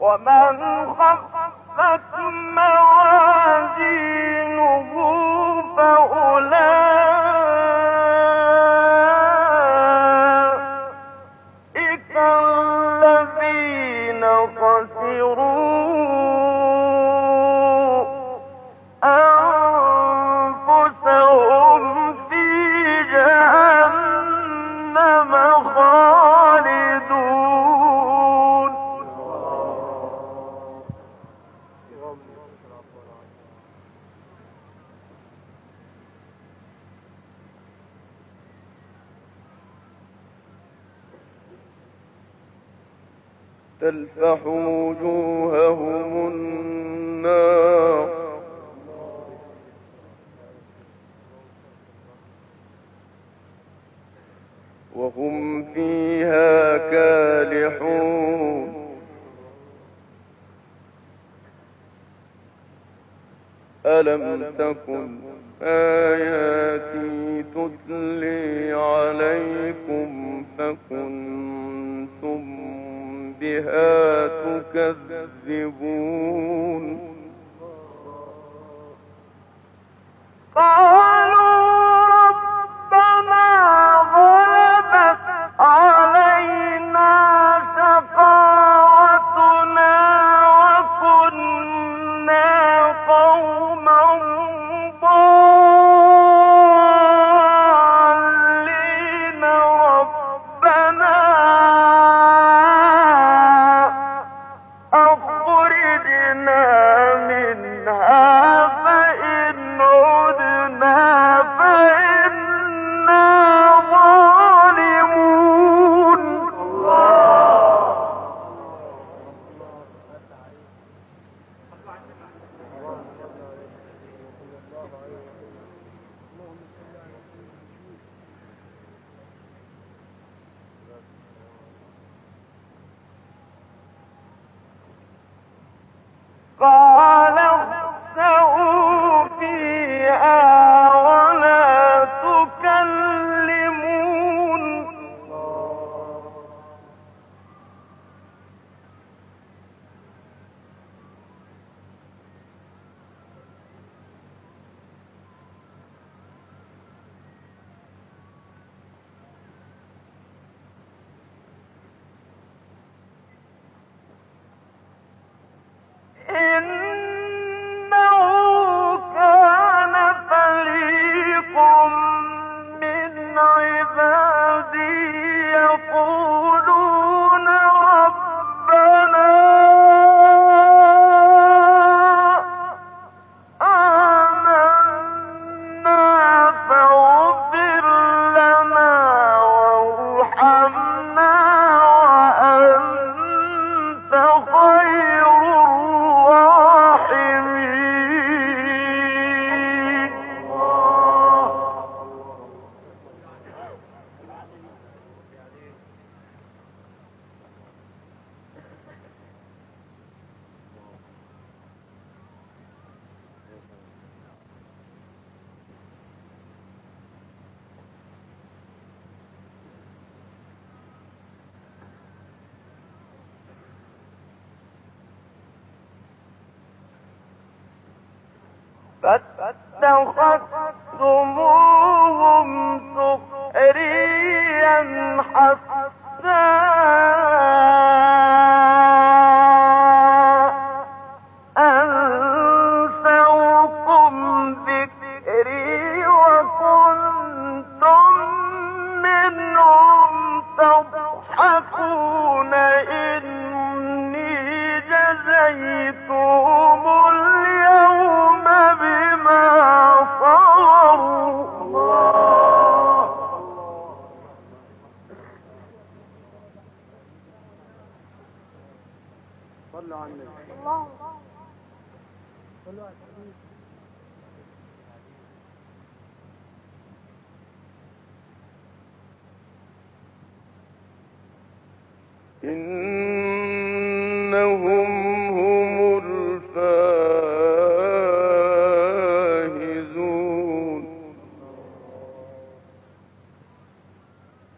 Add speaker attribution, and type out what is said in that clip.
Speaker 1: ومن خفت موازين تلفح وجوههم النار. وهم فيها كالحون. ألم تكن آياتي فاتخذتموهم سخريا إنهم